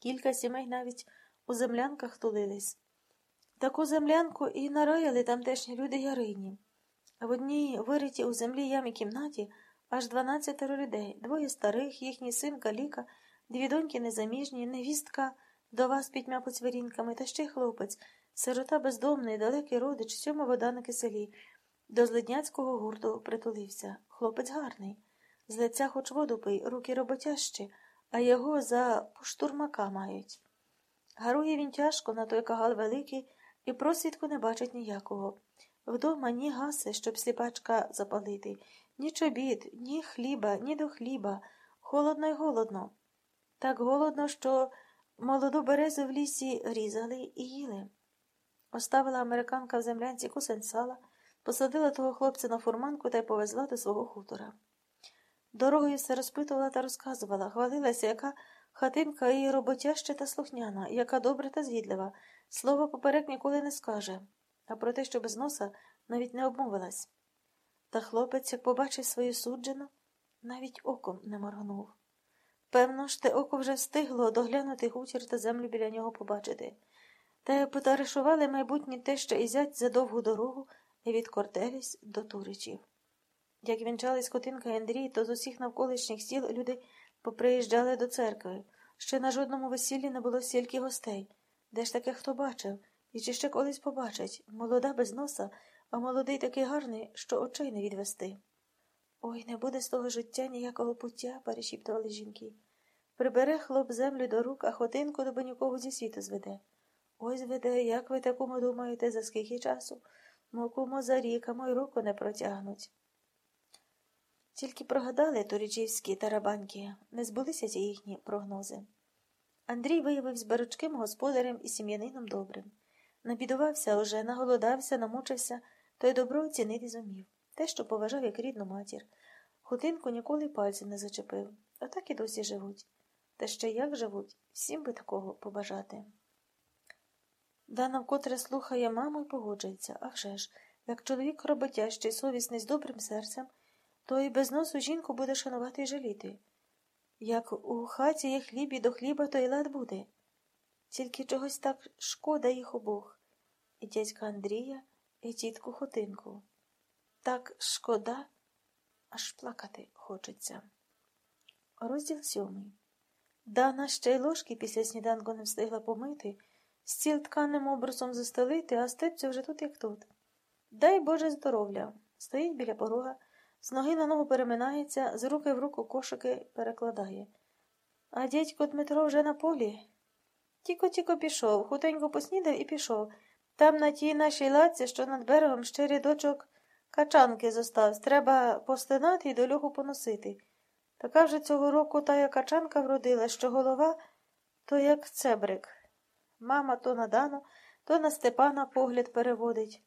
Кілька сімей навіть у землянках тулились. Таку землянку і нарояли тамтешні люди Ярині. В одній виритій у землі ямі кімнаті аж дванадцятеро людей, двоє старих, їхній син каліка, дві доньки незаміжні, невістка, вдова з п'ятьма поцвірінками, та ще хлопець, сирота бездомний, далекий родич, сьома вода на киселі. До злидняцького гурту притулився. Хлопець гарний. З лиця хоч воду пий, руки роботящі, а його за поштурмака мають. Гарує він тяжко на той кагал великий і просвідку не бачить ніякого. Вдома ні гаси, щоб сліпачка запалити, ні чобіт, ні хліба, ні до хліба. Холодно й голодно. Так голодно, що молоду березу в лісі різали і їли. Оставила американка в землянці кусень сала, посадила того хлопця на фурманку та й повезла до свого хутора. Дорогою все розпитувала та розказувала, хвалилася, яка хатинка її роботяща та слухняна, яка добра та згідлива, слова поперек ніколи не скаже, а про те, що без носа навіть не обмовилась. Та хлопець, як побачив свою суджену, навіть оком не моргнув. Певно ж, те око вже встигло доглянути хутір та землю біля нього побачити. Та потаришували майбутні те, що і зять за довгу дорогу від Кортеліс до Туричів. Як вінчались Котинка Андрій, то з усіх навколишніх сіл люди поприїжджали до церкви. Ще на жодному весіллі не було стільки гостей. Де ж таке хто бачив? І чи ще колись побачить? Молода без носа, а молодий такий гарний, що очей не відвести. Ой, не буде з того життя ніякого пуття, перешіптували жінки. Прибере хлоп землю до рук, а хотинку до нікого зі світу зведе. Ой зведе, як ви такому думаєте, за скільки часу? Мокумо за рік, а мою руку не протягнуть. Тільки прогадали турічівські тарабаньки, не збулися ці їхні прогнози. Андрій виявився баручким господарем і сім'янином добрим. Набідувався уже, наголодався, намучився, то й добро оцінити зумів. Те, що поважав як рідну матір. Хутинку ніколи пальцем не зачепив, а так і досі живуть. Та ще як живуть, всім би такого побажати. Дана вкотре слухає маму і погоджується, а вже ж, як чоловік роботящий, совісний з добрим серцем, то і без носу жінку буде шанувати і жаліти. Як у хаті є хліб і до хліба, то й лад буде. Тільки чогось так шкода їх обох і дядька Андрія, і тітку Хотинку. Так шкода, аж плакати хочеться. Розділ сьомий. Дана ще й ложки після сніданку не встигла помити, стіл тканим образом застелити, а степцю вже тут, як тут. Дай Боже здоров'я. Стоїть біля порога, з ноги на ногу переминається, з руки в руку кошики перекладає. А дядько Дмитро вже на полі. Тіко-тіко пішов, хутенько поснідав і пішов. Там на тій нашій лаці, що над берегом ще рядочок качанки зостав. Треба постинати і до льоху поносити. Така вже цього року тая качанка вродила, що голова то як цебрик. Мама то на Дану, то на Степана погляд переводить.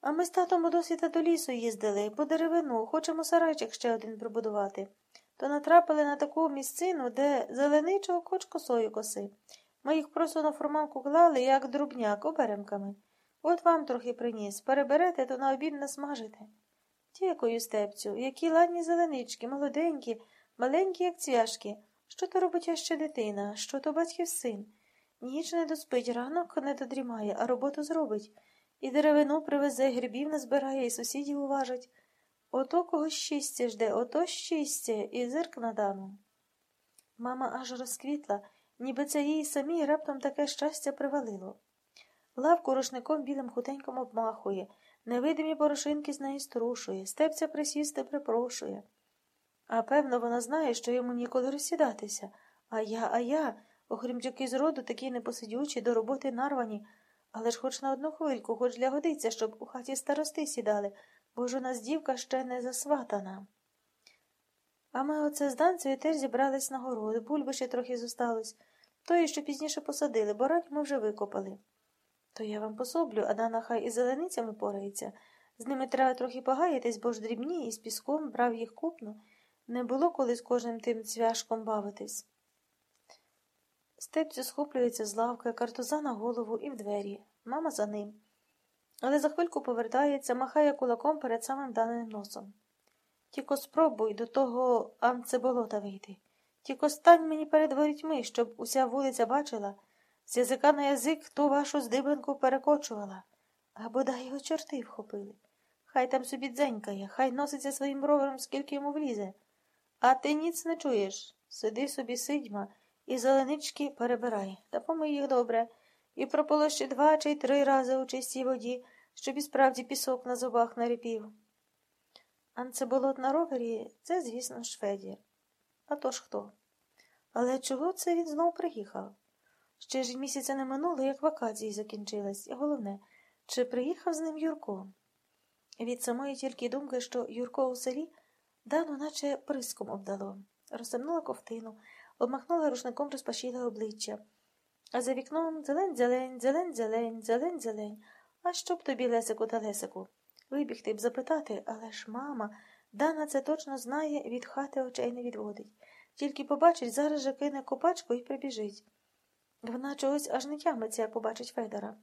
А ми з татом досвіта до лісу їздили, по деревину, хочемо сарайчик ще один прибудувати. То натрапили на таку місцину, де зеленичого коч косою коси. Ми їх просто на фурманку клали, як друбняк, оберемками. От вам трохи приніс. Переберете, то на обід насмажите. Дякую, степцю, які ладні зеленички, молоденькі, маленькі, як цвяшки. Що то робить ще дитина, що то батьків син. Ніч не доспить, ранок не додрімає, а роботу зробить. І деревину привезе, грибів назбирає, і сусідів уважить. Ото кого щастя жде, ото щастя, і зирк на дану. Мама аж розквітла, ніби це їй самій раптом таке щастя привалило. Лавку рушником білим хутеньком обмахує, невидимі порошинки з неї струшує, степця присісти припрошує. А певно, вона знає, що йому ніколи розсідатися. А я, а я, охрімчаки з роду такі непосидючі, до роботи нарвані, але ж хоч на одну хвильку, хоч для годиться, щоб у хаті старости сідали, бо ж у нас дівка ще не засватана. А ми оце з Данцею теж зібрались на город, бульби ще трохи зосталось, тої, що пізніше посадили, бо рань ми вже викопали. То я вам пособлю, а Дана хай із зеленицями порається. З ними треба трохи погаятись, бо ж дрібні, і з піском брав їх купно. Не було коли з кожним тим цвяшком бавитись. Степцю схоплюється з лавки, картуза на голову і в двері. Мама за ним. Але за хвильку повертається, махає кулаком перед самим даним носом. Тільки спробуй до того амцеболота вийти. Тільки стань мені перед ворітьми, щоб уся вулиця бачила, з язика на язик ту вашу здибанку перекочувала. А бодай його чорти вхопили. Хай там собі дзенькає, хай носиться своїм ровером, скільки йому влізе. А ти ніц не чуєш. Сиди собі сидьма і зеленички перебирай, та помий їх добре, і прополощи два чи три рази у чистій воді, щоб і справді пісок на зубах наріпів. Анцеболот на ровері це, звісно, шведір. А то ж хто? Але чого це він знов приїхав? Ще ж місяця не минуло, як вакації закінчились, і головне, чи приїхав з ним Юрко? Від самої тільки думки, що Юрко у селі Дану наче приском обдало, розсемнула ковтину, обмахнула рушником розпашіле обличчя. А за вікном зелень зелень, зелень зелень, зелень зелень. А що б тобі, Лесику та Лесику? Вибігти б запитати, але ж мама, Дана це точно знає, від хати очей не відводить. Тільки побачить, зараз же кине копачку і прибіжить. Вона чогось аж не тягнеться, як побачить Федора.